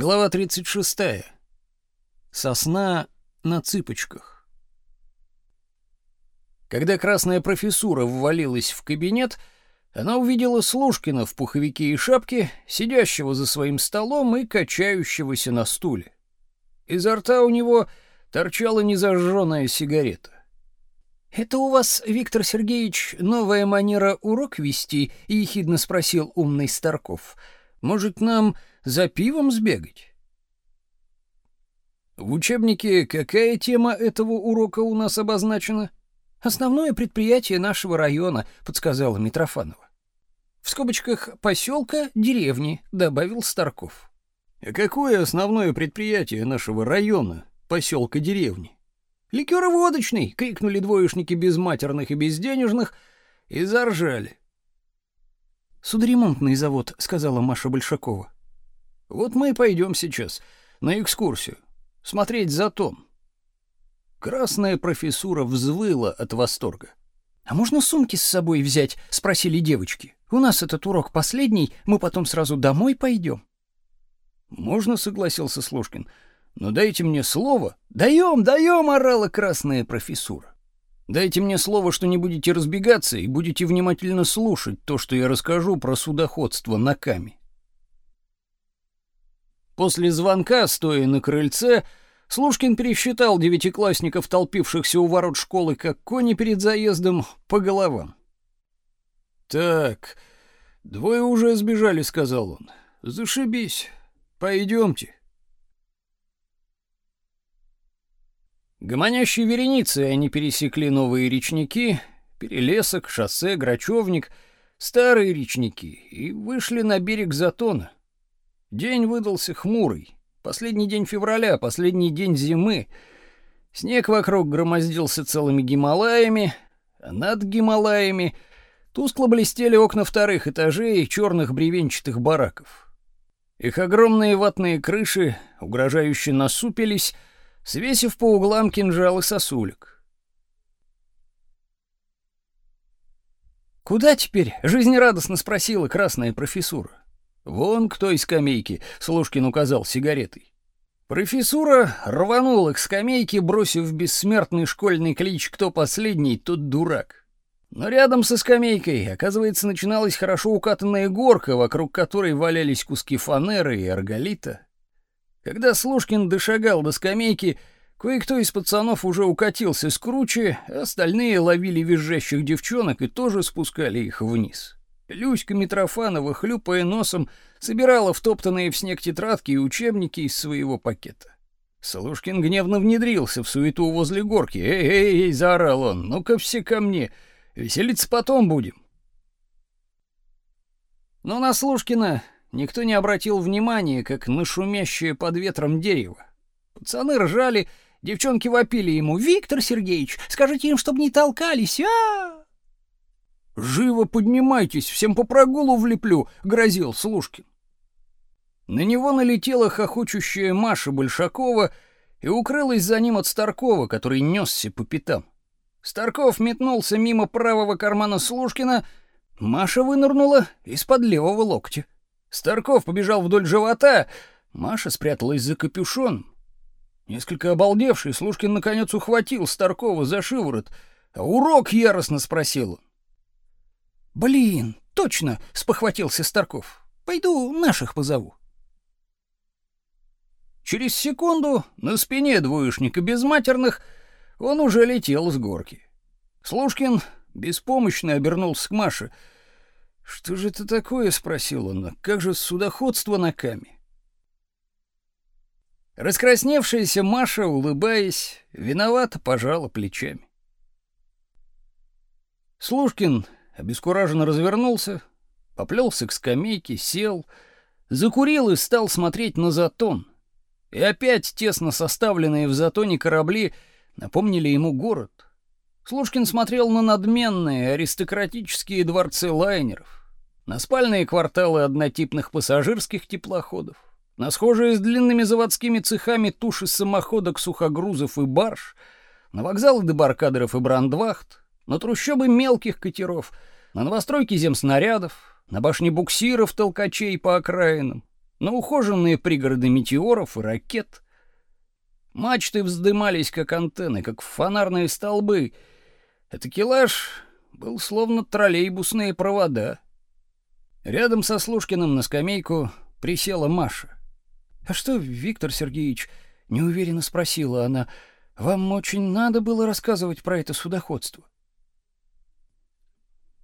Глава 36. Сосна на цыпочках. Когда красная профессура ввалилась в кабинет, она увидела Слушкина в пуховике и шапке, сидящего за своим столом и качающегося на стуле. Изо рта у него торчала незажженная сигарета. «Это у вас, Виктор Сергеевич, новая манера урок вести?» — ехидно спросил умный Старков. «Может, нам за пивом сбегать? В учебнике какая тема этого урока у нас обозначена? Основное предприятие нашего района, подсказала Митрофанова. В скобочках поселка, деревни, добавил Старков. А какое основное предприятие нашего района, поселка, деревни? Ликероводочный, крикнули двоечники безматерных и безденежных и заржали. Судоремонтный завод, сказала Маша Большакова. Вот мы и пойдем сейчас на экскурсию, смотреть затон. Красная профессура взвыла от восторга. «А можно сумки с собой взять?» — спросили девочки. «У нас этот урок последний, мы потом сразу домой пойдем». «Можно», — согласился Слушкин. «Но дайте мне слово». «Даем, даем!» — орала красная профессура. «Дайте мне слово, что не будете разбегаться и будете внимательно слушать то, что я расскажу про судоходство на Каме. После звонка, стоя на крыльце, Слушкин пересчитал девятиклассников, толпившихся у ворот школы, как кони перед заездом, по головам. «Так, двое уже сбежали», — сказал он. «Зашибись. Пойдемте». Гомонящей вереницей они пересекли новые речники, Перелесок, шоссе, Грачевник, старые речники, и вышли на берег Затона. День выдался хмурый. Последний день февраля, последний день зимы. Снег вокруг громоздился целыми Гималаями, а над Гималаями тускло блестели окна вторых этажей черных бревенчатых бараков. Их огромные ватные крыши угрожающе насупились, свесив по углам кинжалы сосулек. «Куда теперь?» — жизнерадостно спросила красная профессура. «Вон к той скамейке», — Слушкин указал сигаретой. Профессура рванула к скамейке, бросив бессмертный школьный клич «Кто последний, тот дурак». Но рядом со скамейкой, оказывается, начиналась хорошо укатанная горка, вокруг которой валялись куски фанеры и арголита. Когда Слушкин дошагал до скамейки, кое-кто из пацанов уже укатился с круче, остальные ловили визжащих девчонок и тоже спускали их вниз. Люська Митрофанова, хлюпая носом, собирала втоптанные в снег тетрадки и учебники из своего пакета. Солушкин гневно внедрился в суету возле горки. «Эй, эй, эй!» — заорал он. «Ну-ка все ко мне! Веселиться потом будем!» Но на Слушкина никто не обратил внимания, как на шумящее под ветром дерево. Пацаны ржали, девчонки вопили ему. «Виктор Сергеевич, скажите им, чтобы не толкались! а, «Живо поднимайтесь, всем по прогулу влеплю», — грозил Слушкин. На него налетела хохочущая Маша Большакова и укрылась за ним от Старкова, который несся по пятам. Старков метнулся мимо правого кармана Слушкина, Маша вынырнула из-под левого локтя. Старков побежал вдоль живота, Маша спряталась за капюшоном. Несколько обалдевший, Слушкин наконец ухватил Старкова за шиворот. «А урок?» — яростно спросил. Блин, точно, спохватился Старков. Пойду наших позову. Через секунду на спине двоечника безматерных он уже летел с горки. Слушкин беспомощно обернулся к Маше. «Что же это такое?» — спросил он. «Как же судоходство на каме?» Раскрасневшаяся Маша, улыбаясь, виновато пожала плечами. Слушкин обескураженно развернулся, поплелся к скамейке, сел, закурил и стал смотреть на затон. И опять тесно составленные в затоне корабли напомнили ему город. Слушкин смотрел на надменные аристократические дворцы лайнеров, на спальные кварталы однотипных пассажирских теплоходов, на схожие с длинными заводскими цехами туши самоходок, сухогрузов и барж, на вокзалы дебаркадеров и брандвахт, на трущобы мелких катеров, на новостройки земснарядов, на башни буксиров, толкачей по окраинам, на ухоженные пригороды метеоров и ракет. Мачты вздымались, как антенны, как фонарные столбы. А такелаж был словно троллейбусные провода. Рядом со Слушкиным на скамейку присела Маша. «А что, Виктор Сергеевич?» — неуверенно спросила она. «Вам очень надо было рассказывать про это судоходство?»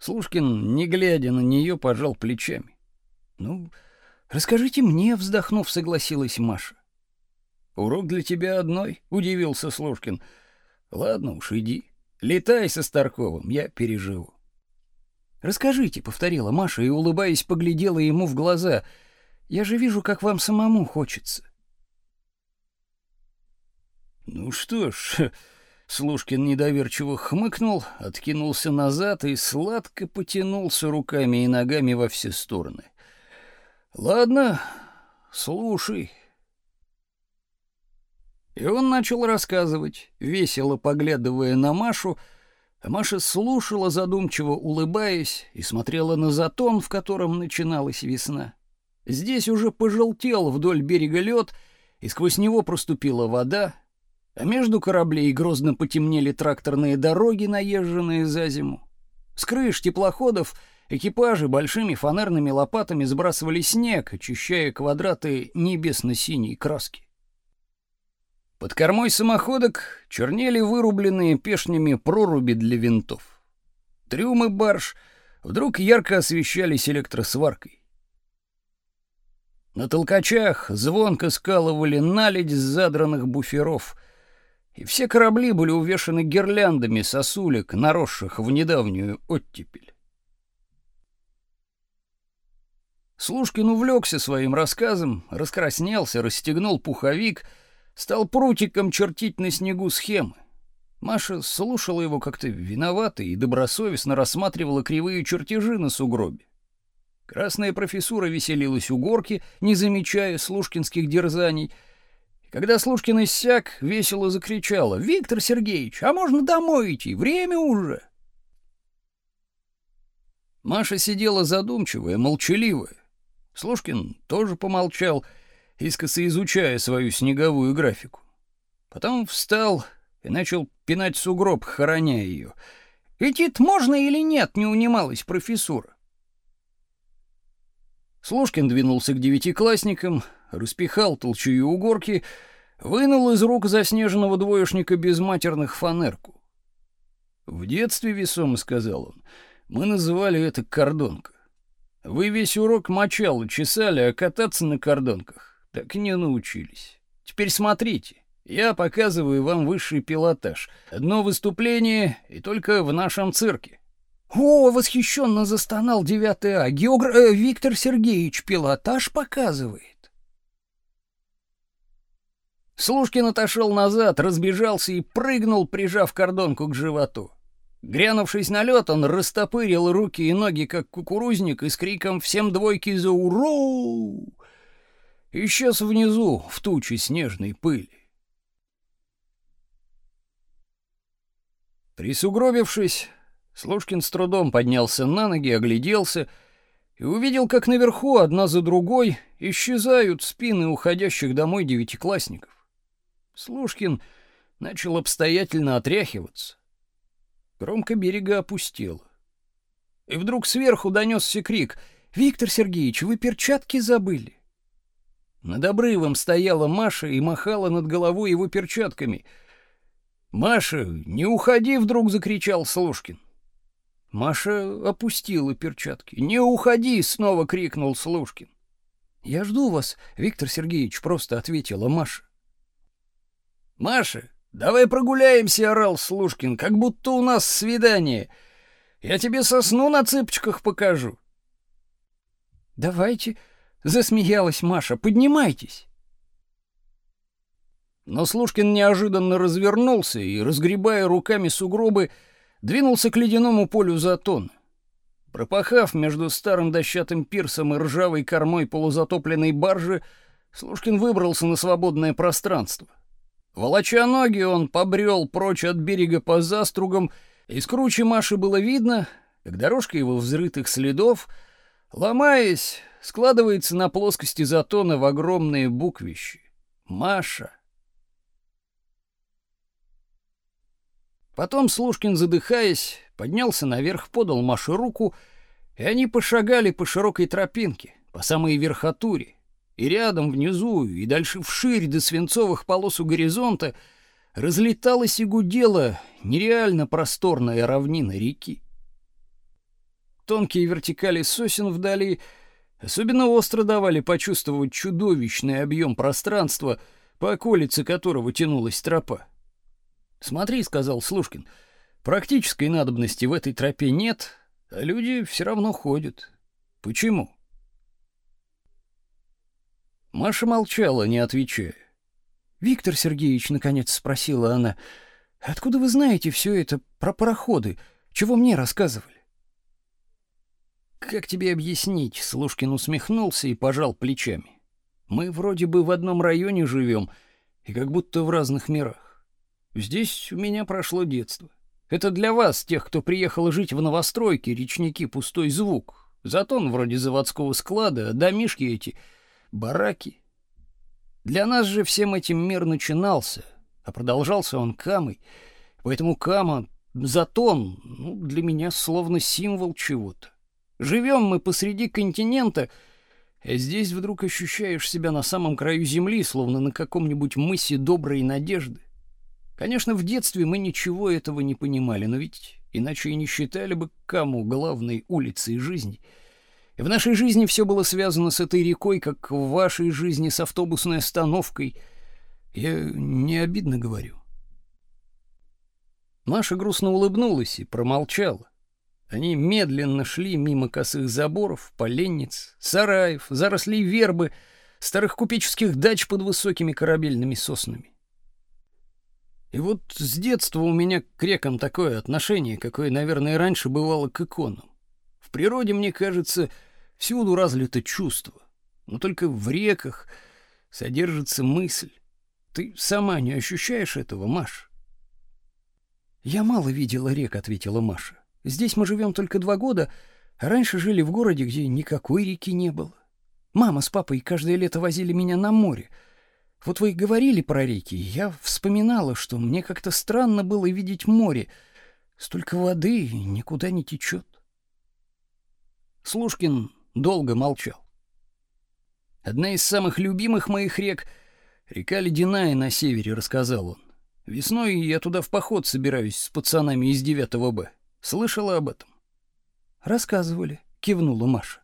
Слушкин, не глядя на нее, пожал плечами. «Ну, расскажите мне», — вздохнув, согласилась Маша. «Урок для тебя одной», — удивился Слушкин. «Ладно уж, иди. Летай со Старковым, я переживу». «Расскажите», — повторила Маша и, улыбаясь, поглядела ему в глаза. «Я же вижу, как вам самому хочется». «Ну что ж...» Слушкин недоверчиво хмыкнул, откинулся назад и сладко потянулся руками и ногами во все стороны. «Ладно, слушай». И он начал рассказывать, весело поглядывая на Машу, Маша слушала, задумчиво улыбаясь, и смотрела на затон, в котором начиналась весна. Здесь уже пожелтел вдоль берега лед, и сквозь него проступила вода, а между кораблей грозно потемнели тракторные дороги, наезженные за зиму. С крыш теплоходов экипажи большими фонарными лопатами сбрасывали снег, очищая квадраты небесно-синей краски. Под кормой самоходок чернели вырубленные пешнями проруби для винтов. Трюмы барж вдруг ярко освещались электросваркой. На толкачах звонко скалывали наледь с задранных буферов — и все корабли были увешаны гирляндами сосулек, наросших в недавнюю оттепель. Слушкин увлекся своим рассказом, раскраснелся, расстегнул пуховик, стал прутиком чертить на снегу схемы. Маша слушала его как-то виновато и добросовестно рассматривала кривые чертежи на сугробе. Красная профессура веселилась у горки, не замечая слушкинских дерзаний — когда Слушкин иссяк, весело закричала. «Виктор Сергеевич, а можно домой идти? Время уже!» Маша сидела задумчивая, молчаливая. Слушкин тоже помолчал, искоса изучая свою снеговую графику. Потом встал и начал пинать сугроб, хороня ее. «Идти-то можно или нет?» — не унималась профессура. Слушкин двинулся к девятиклассникам, распихал толчую у горки, вынул из рук заснеженного двоечника безматерных фанерку. «В детстве, весомо», — сказал он, — «мы называли это кордонка. Вы весь урок мочало чесали, а кататься на кордонках так не научились. Теперь смотрите». Я показываю вам высший пилотаж. Одно выступление и только в нашем цирке. О, восхищенно застонал 9 А. Географ э, Виктор Сергеевич пилотаж показывает. Слушкин отошел назад, разбежался и прыгнул, прижав кордонку к животу. Грянувшись на лед, он растопырил руки и ноги, как кукурузник, и с криком «Всем двойки за уру!» Исчез внизу, в туче снежной пыли. Присугробившись, Слушкин с трудом поднялся на ноги, огляделся и увидел, как наверху одна за другой исчезают спины уходящих домой девятиклассников. Слушкин начал обстоятельно отряхиваться. Громко берега опустело. И вдруг сверху донесся крик «Виктор Сергеевич, вы перчатки забыли!» Над обрывом стояла Маша и махала над головой его перчатками. «Маша, не уходи!» — вдруг закричал Слушкин. Маша опустила перчатки. «Не уходи!» — снова крикнул Слушкин. «Я жду вас, Виктор Сергеевич», — просто ответила Маша. «Маша, давай прогуляемся», — орал Слушкин, — «как будто у нас свидание. Я тебе сосну на цыпочках покажу». «Давайте», — засмеялась Маша, — «поднимайтесь». Но Слушкин неожиданно развернулся и, разгребая руками сугробы, двинулся к ледяному полю затона. Пропахав между старым дощатым пирсом и ржавой кормой полузатопленной баржи, Слушкин выбрался на свободное пространство. Волоча ноги, он побрел прочь от берега по застругам, и с круче Маши было видно, как дорожка его взрытых следов Ломаясь, складывается на плоскости затона в огромные буквищи. Маша. Потом Слушкин, задыхаясь, поднялся наверх, подал Маше руку, и они пошагали по широкой тропинке, по самой верхотуре. И рядом, внизу, и дальше вширь до свинцовых полос у горизонта разлеталась и гудела нереально просторная равнина реки. Тонкие вертикали сосен вдали особенно остро давали почувствовать чудовищный объем пространства, по околице которого тянулась тропа. «Смотри», — сказал Слушкин, — «практической надобности в этой тропе нет, а люди все равно ходят. Почему?» Маша молчала, не отвечая. «Виктор Сергеевич, — наконец спросила она, — откуда вы знаете все это про пароходы? Чего мне рассказывали?» Как тебе объяснить? Слушкин усмехнулся и пожал плечами. Мы вроде бы в одном районе живем и как будто в разных мирах. Здесь у меня прошло детство. Это для вас, тех, кто приехал жить в новостройке, речники пустой звук. Затон вроде заводского склада, а домишки эти бараки. Для нас же всем этим мир начинался, а продолжался он камой. Поэтому кама, затон, ну, для меня словно символ чего-то. Живем мы посреди континента, а здесь вдруг ощущаешь себя на самом краю земли, словно на каком-нибудь мысе доброй надежды. Конечно, в детстве мы ничего этого не понимали, но ведь иначе и не считали бы Каму главной улицей жизни. В нашей жизни все было связано с этой рекой, как в вашей жизни с автобусной остановкой. Я не обидно говорю. Маша грустно улыбнулась и промолчала. Они медленно шли мимо косых заборов, поленниц, сараев, зарослей вербы, старых купеческих дач под высокими корабельными соснами. И вот с детства у меня к рекам такое отношение, какое, наверное, раньше бывало к иконам. В природе, мне кажется, всюду разлито чувство, но только в реках содержится мысль. Ты сама не ощущаешь этого, Маша? Я мало видела рек, ответила Маша. Здесь мы живем только два года, а раньше жили в городе, где никакой реки не было. Мама с папой каждое лето возили меня на море. Вот вы и говорили про реки, и я вспоминала, что мне как-то странно было видеть море. Столько воды никуда не течет. Слушкин долго молчал. Одна из самых любимых моих рек — река Ледяная на севере, рассказал он. Весной я туда в поход собираюсь с пацанами из 9 Б. Слышала об этом? Рассказывали, кивнула Маша.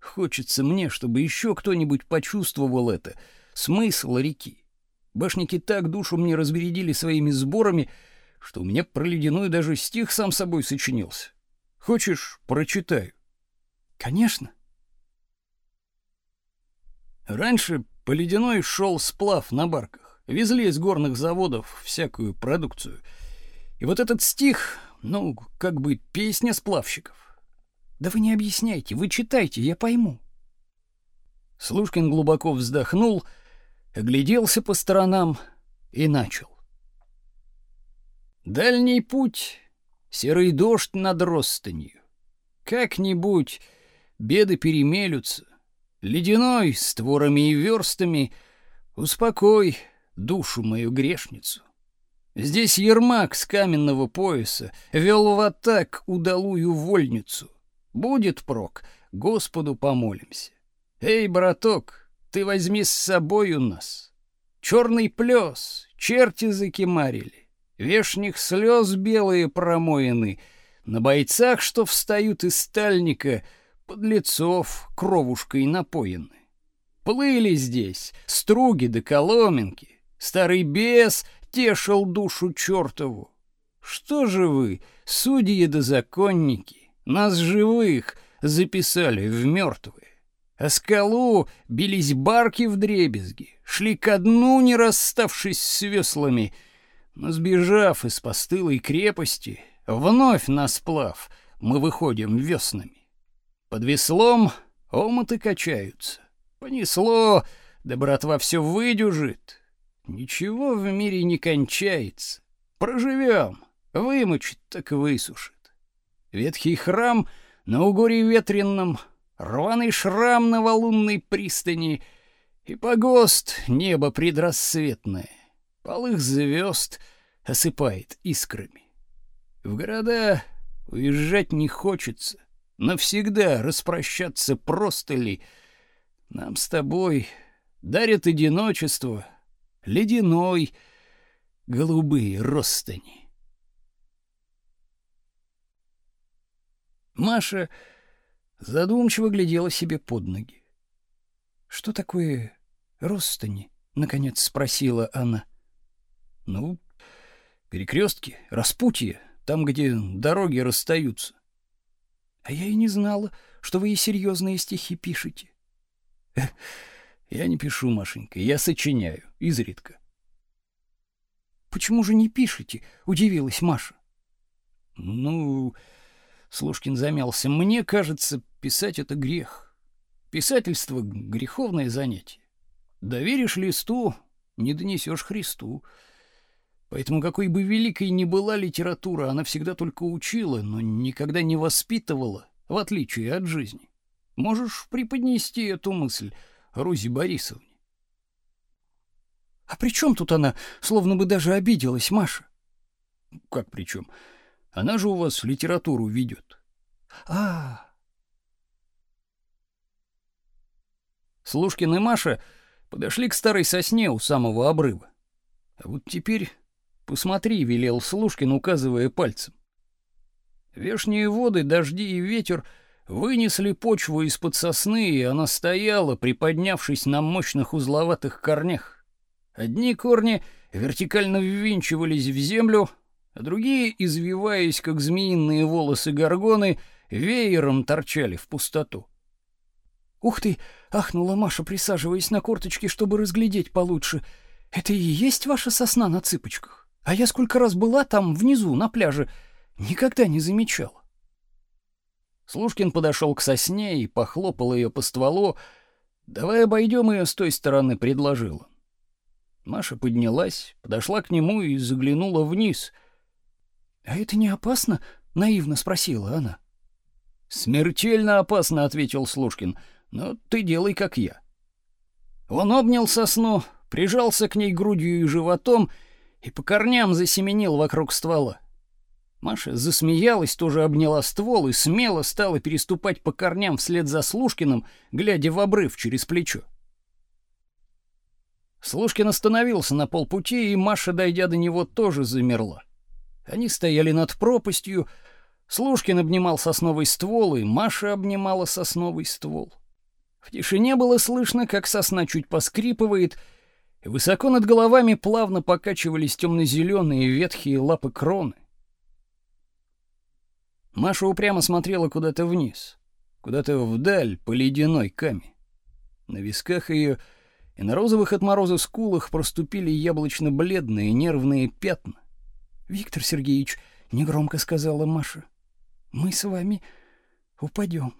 Хочется мне, чтобы еще кто-нибудь почувствовал это, смысл реки. Башники так душу мне разбередили своими сборами, что у меня про ледяную даже стих сам собой сочинился. Хочешь, прочитаю? Конечно. Раньше по ледяной шел сплав на барках. Везли из горных заводов всякую продукцию. И вот этот стих ну, как бы песня сплавщиков. Да вы не объясняйте, вы читайте, я пойму. Слушкин глубоко вздохнул, огляделся по сторонам и начал. Дальний путь, серый дождь над ростанью. Как-нибудь беды перемелются, ледяной с творами и верстами успокой душу мою грешницу. Здесь Ермак с каменного пояса вел в атак удалую вольницу. Будет прок, Господу помолимся. Эй, браток, ты возьми с собой у нас. Черный плес, черти закимарили, вешних слез белые промоины, на бойцах, что встают из стальника, под лицов кровушкой напоены. Плыли здесь струги да коломенки, старый бес — тешил душу чертову. Что же вы, судьи да законники, нас живых записали в мертвые? А скалу бились барки в дребезги, шли ко дну, не расставшись с веслами, но сбежав из постылой крепости, вновь на сплав мы выходим веснами. Под веслом омуты качаются. Понесло, да братва все выдюжит, Ничего в мире не кончается. Проживем. Вымочит, так высушит. Ветхий храм на угоре ветренном рваный шрам на валунной пристани и погост небо предрассветное, полых звезд осыпает искрами. В города уезжать не хочется, навсегда распрощаться просто ли. Нам с тобой дарят одиночество, ледяной, голубые ростани. Маша задумчиво глядела себе под ноги. Что такое ростани? наконец спросила она. Ну, перекрестки, распутье, там, где дороги расстаются. А я и не знала, что вы и серьезные стихи пишете. Я не пишу, Машенька, я сочиняю, изредка. Почему же не пишете? удивилась Маша. Ну, Слушкин замялся. Мне кажется, писать это грех. Писательство греховное занятие. Доверишь листу, не донесешь Христу. Поэтому какой бы великой ни была литература, она всегда только учила, но никогда не воспитывала, в отличие от жизни. Можешь преподнести эту мысль Рузе Борисовне. А при чем тут она, словно бы даже обиделась, Маша? Как при чем? Она же у вас литературу ведет. А. Слушкин и Маша подошли к старой сосне у самого обрыва. А вот теперь посмотри, велел Слушкин, указывая пальцем. Вешние воды, дожди и ветер вынесли почву из-под сосны, и она стояла, приподнявшись на мощных узловатых корнях. Одни корни вертикально ввинчивались в землю, а другие, извиваясь, как змеиные волосы горгоны, веером торчали в пустоту. «Ух ты!» — ахнула Маша, присаживаясь на корточки, чтобы разглядеть получше. «Это и есть ваша сосна на цыпочках? А я сколько раз была там, внизу, на пляже, никогда не замечала». Слушкин подошел к сосне и похлопал ее по стволу. «Давай обойдем ее с той стороны», — предложил. Маша поднялась, подошла к нему и заглянула вниз — «А это не опасно?» — наивно спросила она. «Смертельно опасно», — ответил Слушкин. «Но ты делай, как я». Он обнял сосну, прижался к ней грудью и животом и по корням засеменил вокруг ствола. Маша засмеялась, тоже обняла ствол и смело стала переступать по корням вслед за Слушкиным, глядя в обрыв через плечо. Слушкин остановился на полпути, и Маша, дойдя до него, тоже замерла. Они стояли над пропастью. Слушкин обнимал сосновый ствол, и Маша обнимала сосновый ствол. В тишине было слышно, как сосна чуть поскрипывает, и высоко над головами плавно покачивались темно-зеленые ветхие лапы кроны. Маша упрямо смотрела куда-то вниз, куда-то вдаль по ледяной каме. На висках ее и на розовых от мороза скулах проступили яблочно-бледные нервные пятна. Виктор Сергеевич, негромко сказала Маша. Мы с вами упадем.